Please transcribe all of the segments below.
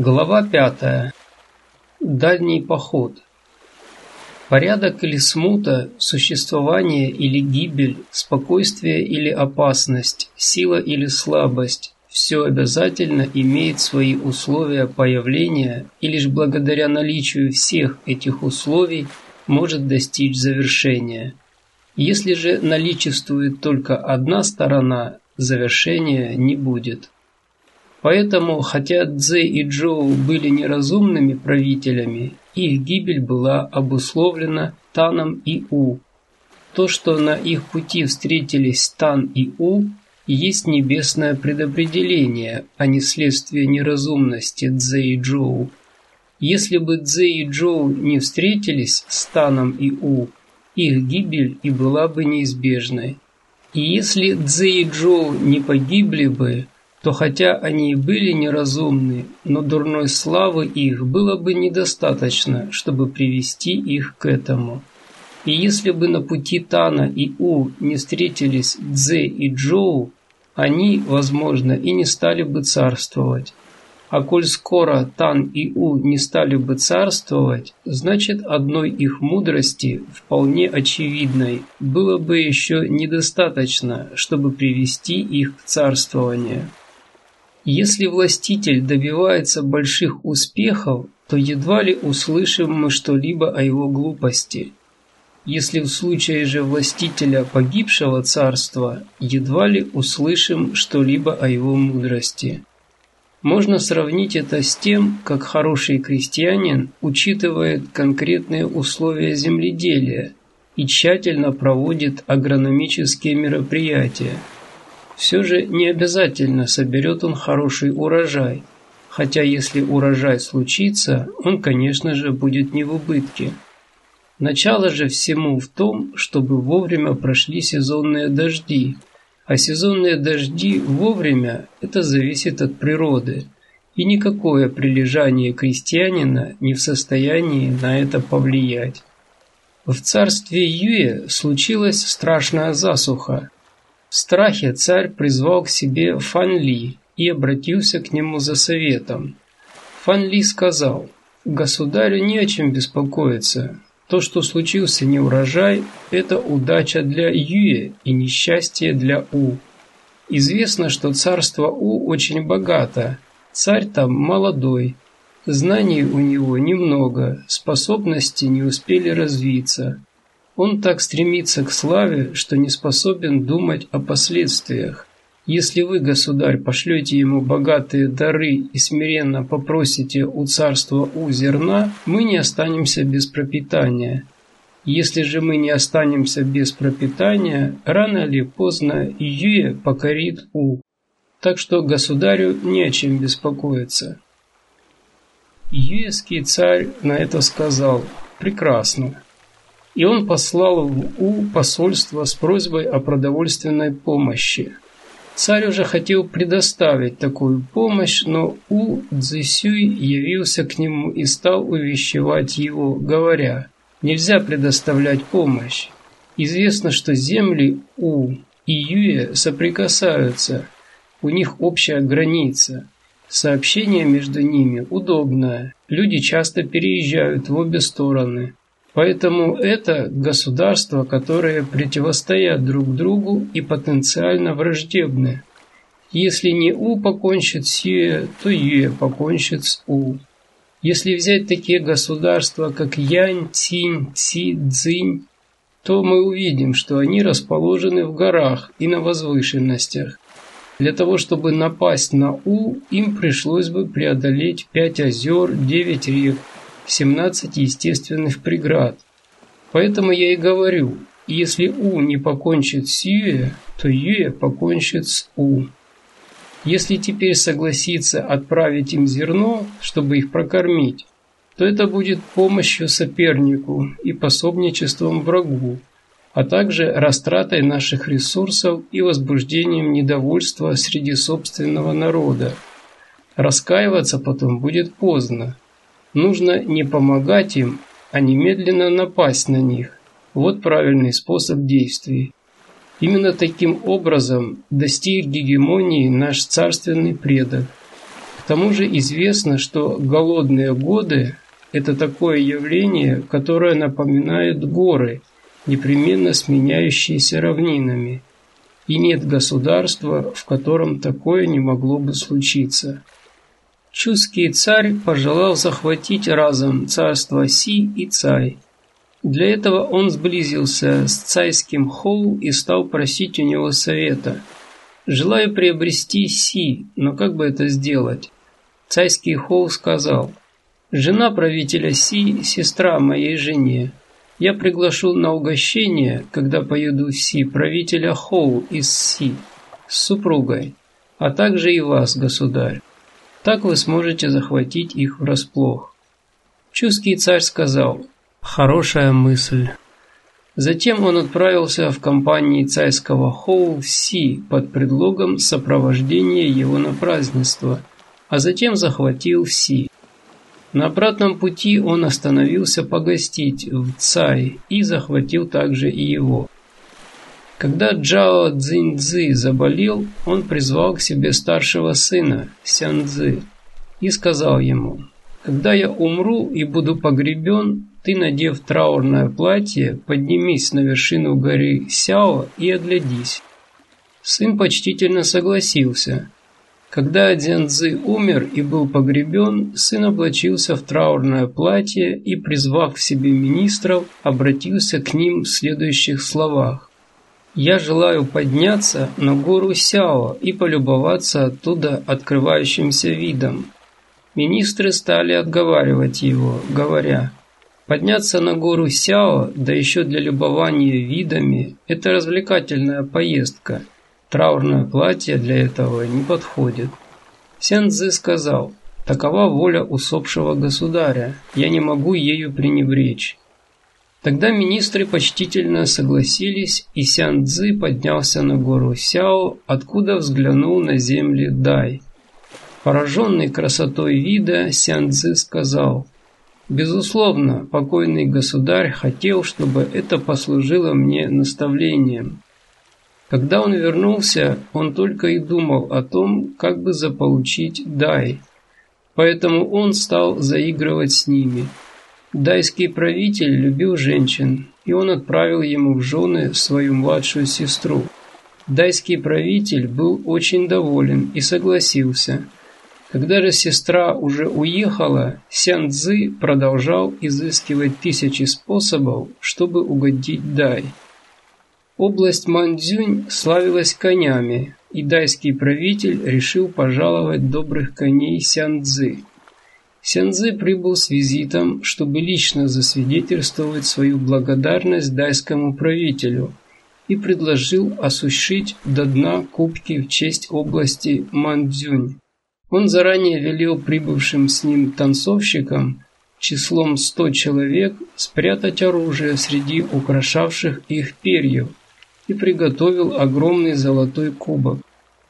Глава пятая. Дальний поход. Порядок или смута, существование или гибель, спокойствие или опасность, сила или слабость – все обязательно имеет свои условия появления и лишь благодаря наличию всех этих условий может достичь завершения. Если же наличествует только одна сторона, завершения не будет. Поэтому, хотя Цзэ и Джоу были неразумными правителями, их гибель была обусловлена Таном и У. То, что на их пути встретились Тан и У, есть небесное предопределение, а не следствие неразумности Цзэ и Джоу. Если бы Цзэ и Джоу не встретились с Таном и У, их гибель и была бы неизбежной. И если Цзэ и Джоу не погибли бы, то хотя они и были неразумны, но дурной славы их было бы недостаточно, чтобы привести их к этому. И если бы на пути Тана и У не встретились Дзе и Джоу, они, возможно, и не стали бы царствовать. А коль скоро Тан и У не стали бы царствовать, значит одной их мудрости, вполне очевидной, было бы еще недостаточно, чтобы привести их к царствованию. Если властитель добивается больших успехов, то едва ли услышим мы что-либо о его глупости. Если в случае же властителя погибшего царства, едва ли услышим что-либо о его мудрости. Можно сравнить это с тем, как хороший крестьянин учитывает конкретные условия земледелия и тщательно проводит агрономические мероприятия – все же не обязательно соберет он хороший урожай, хотя если урожай случится, он, конечно же, будет не в убытке. Начало же всему в том, чтобы вовремя прошли сезонные дожди, а сезонные дожди вовремя – это зависит от природы, и никакое прилежание крестьянина не в состоянии на это повлиять. В царстве Юе случилась страшная засуха, в страхе царь призвал к себе Фан Ли и обратился к нему за советом. Фан Ли сказал, «Государю не о чем беспокоиться. То, что случился неурожай, это удача для Юе и несчастье для У. Известно, что царство У очень богато, царь там молодой, знаний у него немного, способности не успели развиться. Он так стремится к славе, что не способен думать о последствиях. Если вы, государь, пошлете ему богатые дары и смиренно попросите у царства у зерна, мы не останемся без пропитания. Если же мы не останемся без пропитания, рано или поздно Юе покорит У. Так что государю не о чем беспокоиться. Юэский царь на это сказал «Прекрасно и он послал в У посольство с просьбой о продовольственной помощи. Царь уже хотел предоставить такую помощь, но У Цзисюй явился к нему и стал увещевать его, говоря, «Нельзя предоставлять помощь. Известно, что земли У и Юе соприкасаются, у них общая граница». Сообщение между ними удобное. Люди часто переезжают в обе стороны. Поэтому это государства, которые противостоят друг другу и потенциально враждебны. Если не У покончит с Юэ, то Юэ покончит с У. Если взять такие государства, как Янь, Цинь, Ци, Цзинь, то мы увидим, что они расположены в горах и на возвышенностях. Для того, чтобы напасть на У, им пришлось бы преодолеть пять озер, девять рек, 17 естественных преград. Поэтому я и говорю, если У не покончит с Юе, то Юе покончит с У. Если теперь согласиться отправить им зерно, чтобы их прокормить, то это будет помощью сопернику и пособничеством врагу, а также растратой наших ресурсов и возбуждением недовольства среди собственного народа. Раскаиваться потом будет поздно. Нужно не помогать им, а немедленно напасть на них. Вот правильный способ действий. Именно таким образом достиг гегемонии наш царственный предок. тому же известно, что голодные годы – это такое явление, которое напоминает горы, непременно сменяющиеся равнинами, и нет государства, в котором такое не могло бы случиться. Чуский царь пожелал захватить разом царство Си и Цай. Для этого он сблизился с цайским Хоу и стал просить у него совета. «Желаю приобрести Си, но как бы это сделать?» Цайский Хоу сказал, «Жена правителя Си – сестра моей жене. Я приглашу на угощение, когда поеду в Си, правителя Хоу из Си с супругой, а также и вас, государь. Так вы сможете захватить их врасплох». Чуский царь сказал, «Хорошая мысль». Затем он отправился в компании цайского Хоу в Си под предлогом сопровождения его на празднество – а затем захватил Си. На обратном пути он остановился погостить в Цай и захватил также и его. Когда Джао Цзиньцзы заболел, он призвал к себе старшего сына, Сянцзы, и сказал ему, «Когда я умру и буду погребен, ты, надев траурное платье, поднимись на вершину горы Сяо и оглядись». Сын почтительно согласился – когда Дзянцзы умер и был погребен, сын облачился в траурное платье и, призвав к себе министров, обратился к ним в следующих словах. «Я желаю подняться на гору Сяо и полюбоваться оттуда открывающимся видом». Министры стали отговаривать его, говоря, «Подняться на гору Сяо, да еще для любования видами, это развлекательная поездка». Траурное платье для этого не подходит. Сянцзы сказал, такова воля усопшего государя, я не могу ею пренебречь. Тогда министры почтительно согласились, и Сянцзы поднялся на гору Сяо, откуда взглянул на земли Дай. Пораженный красотой вида, Сянцзы сказал, «Безусловно, покойный государь хотел, чтобы это послужило мне наставлением. Когда он вернулся, он только и думал о том, как бы заполучить Дай. Поэтому он стал заигрывать с ними. Дайский правитель любил женщин, и он отправил ему в жены свою младшую сестру. Дайский правитель был очень доволен и согласился. Когда же сестра уже уехала, Сян Цзы продолжал изыскивать тысячи способов, чтобы угодить Дай. Область Мандзюнь славилась конями, и дайский правитель решил пожаловать добрых коней Сянцзы. Сянцзы прибыл с визитом, чтобы лично засвидетельствовать свою благодарность дайскому правителю и предложил осушить до дна кубки в честь области Мандзюнь. Он заранее велел прибывшим с ним танцовщикам числом 100 человек спрятать оружие среди украшавших их перьев – и приготовил огромный золотой кубок.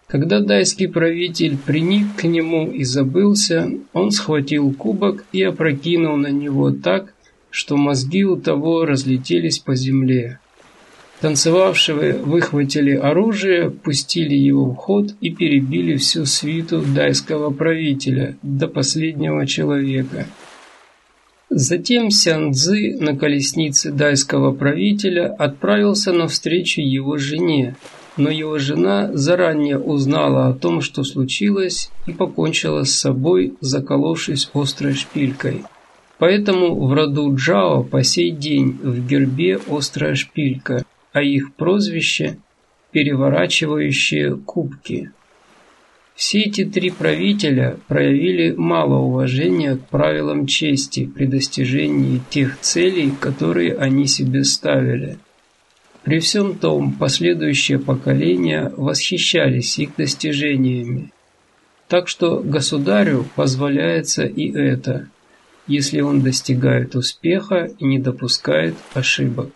Когда дайский правитель приник к нему и забылся, он схватил кубок и опрокинул на него так, что мозги у того разлетелись по земле. Танцевавшие выхватили оружие, пустили его в ход и перебили всю свиту дайского правителя до последнего человека. Затем Сян Цзы на колеснице дайского правителя отправился навстречу его жене, но его жена заранее узнала о том, что случилось, и покончила с собой, заколовшись острой шпилькой. Поэтому в роду Джао по сей день в гербе острая шпилька, а их прозвище – переворачивающие кубки. Все эти три правителя проявили мало уважения к правилам чести при достижении тех целей, которые они себе ставили. При всем том, последующие поколения восхищались их достижениями. Так что государю позволяется и это, если он достигает успеха и не допускает ошибок.